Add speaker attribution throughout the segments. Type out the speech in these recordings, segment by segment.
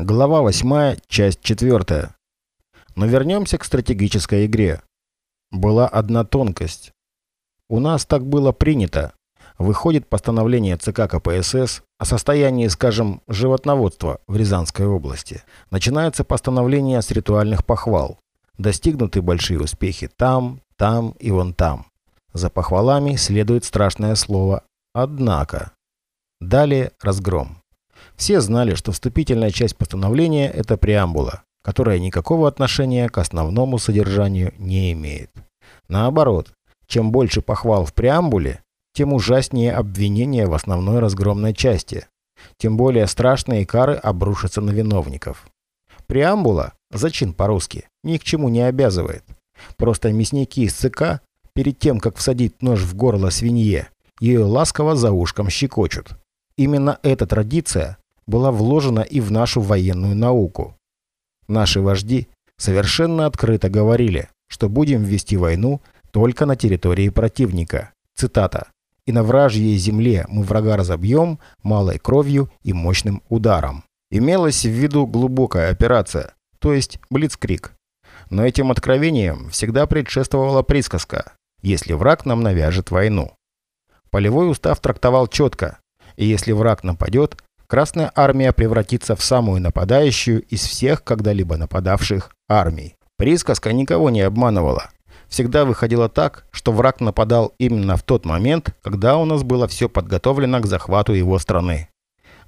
Speaker 1: Глава 8, часть 4. Но вернемся к стратегической игре. Была одна тонкость. У нас так было принято. Выходит постановление ЦК КПСС о состоянии, скажем, животноводства в Рязанской области. Начинается постановление с ритуальных похвал. Достигнуты большие успехи там, там и вон там. За похвалами следует страшное слово «однако». Далее разгром. Все знали, что вступительная часть постановления – это преамбула, которая никакого отношения к основному содержанию не имеет. Наоборот, чем больше похвал в преамбуле, тем ужаснее обвинения в основной разгромной части, тем более страшные кары обрушатся на виновников. Преамбула, зачин по-русски, ни к чему не обязывает. Просто мясники из ЦК, перед тем, как всадить нож в горло свинье, ее ласково за ушком щекочут. Именно эта традиция была вложена и в нашу военную науку. Наши вожди совершенно открыто говорили, что будем вести войну только на территории противника. Цитата. «И на вражьей земле мы врага разобьем малой кровью и мощным ударом». Имелась в виду глубокая операция, то есть блицкрик. Но этим откровением всегда предшествовала присказка «если враг нам навяжет войну». Полевой устав трактовал четко, и если враг нападет, Красная армия превратится в самую нападающую из всех когда-либо нападавших армий. Присказка никого не обманывала. Всегда выходило так, что враг нападал именно в тот момент, когда у нас было все подготовлено к захвату его страны.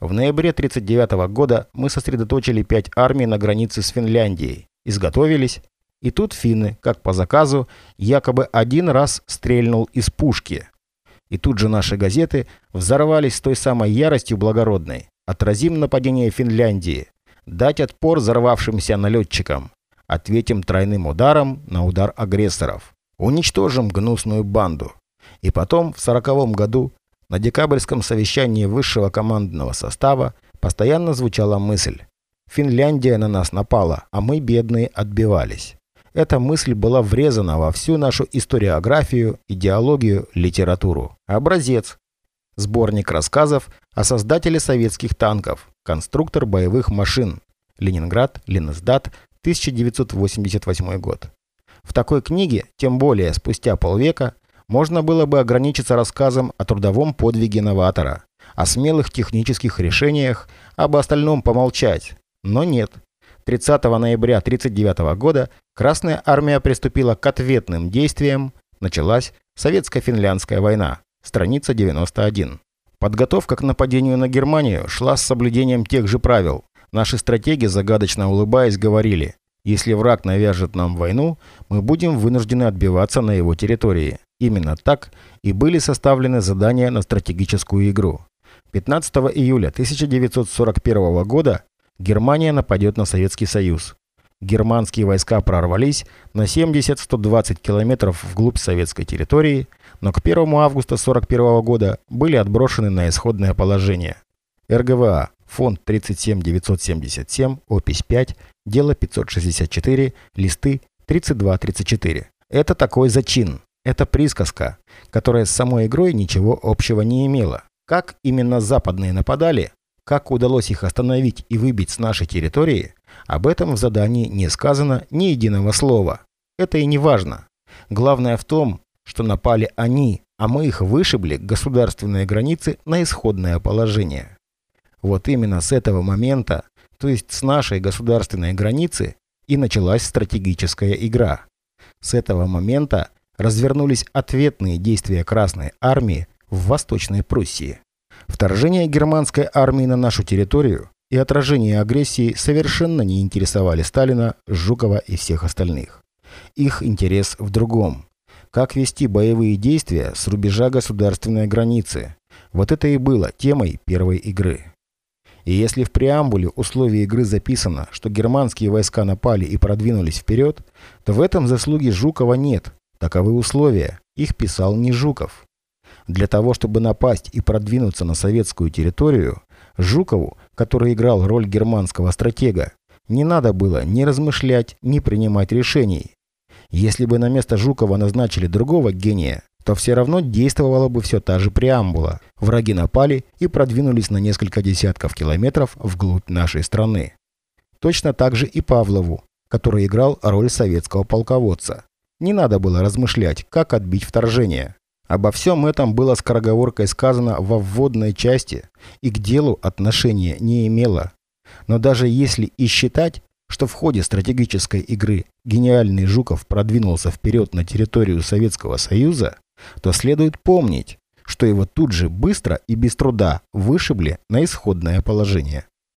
Speaker 1: В ноябре 1939 года мы сосредоточили пять армий на границе с Финляндией, изготовились, и тут финны, как по заказу, якобы один раз стрельнул из пушки. И тут же наши газеты взорвались с той самой яростью благородной. Отразим нападение Финляндии. Дать отпор взорвавшимся налетчикам. Ответим тройным ударом на удар агрессоров. Уничтожим гнусную банду. И потом, в сороковом году, на декабрьском совещании высшего командного состава постоянно звучала мысль. Финляндия на нас напала, а мы, бедные, отбивались. Эта мысль была врезана во всю нашу историографию, идеологию, литературу. Образец. Сборник рассказов о создателе советских танков, конструктор боевых машин. Ленинград, Ленэсдат, 1988 год. В такой книге, тем более спустя полвека, можно было бы ограничиться рассказом о трудовом подвиге новатора, о смелых технических решениях, об остальном помолчать. Но нет. 30 ноября 1939 года Красная армия приступила к ответным действиям. Началась Советско-финляндская война. Страница 91. Подготовка к нападению на Германию шла с соблюдением тех же правил. Наши стратеги, загадочно улыбаясь, говорили, если враг навяжет нам войну, мы будем вынуждены отбиваться на его территории. Именно так и были составлены задания на стратегическую игру. 15 июля 1941 года Германия нападет на Советский Союз. Германские войска прорвались на 70-120 километров вглубь советской территории, но к 1 августа 1941 года были отброшены на исходное положение. РГВА, фонд 37977, опись 5, дело 564, листы 32-34. Это такой зачин, это присказка, которая с самой игрой ничего общего не имела. Как именно западные нападали, как удалось их остановить и выбить с нашей территории, об этом в задании не сказано ни единого слова. Это и не важно. Главное в том, что напали они, а мы их вышибли к государственной границе на исходное положение. Вот именно с этого момента, то есть с нашей государственной границы, и началась стратегическая игра. С этого момента развернулись ответные действия Красной Армии в Восточной Пруссии. Вторжение германской армии на нашу территорию и отражение агрессии совершенно не интересовали Сталина, Жукова и всех остальных. Их интерес в другом. Как вести боевые действия с рубежа государственной границы? Вот это и было темой первой игры. И если в преамбуле условий игры записано, что германские войска напали и продвинулись вперед, то в этом заслуги Жукова нет. Таковы условия. Их писал не Жуков. Для того, чтобы напасть и продвинуться на советскую территорию, Жукову, который играл роль германского стратега, не надо было ни размышлять, ни принимать решений. Если бы на место Жукова назначили другого гения, то все равно действовала бы все та же преамбула. Враги напали и продвинулись на несколько десятков километров вглубь нашей страны. Точно так же и Павлову, который играл роль советского полководца. Не надо было размышлять, как отбить вторжение. Обо всем этом было скороговоркой сказано во вводной части и к делу отношения не имело. Но даже если и считать, что в ходе стратегической игры гениальный Жуков продвинулся вперед на территорию Советского Союза, то следует помнить, что его тут же быстро и без труда вышибли на исходное положение.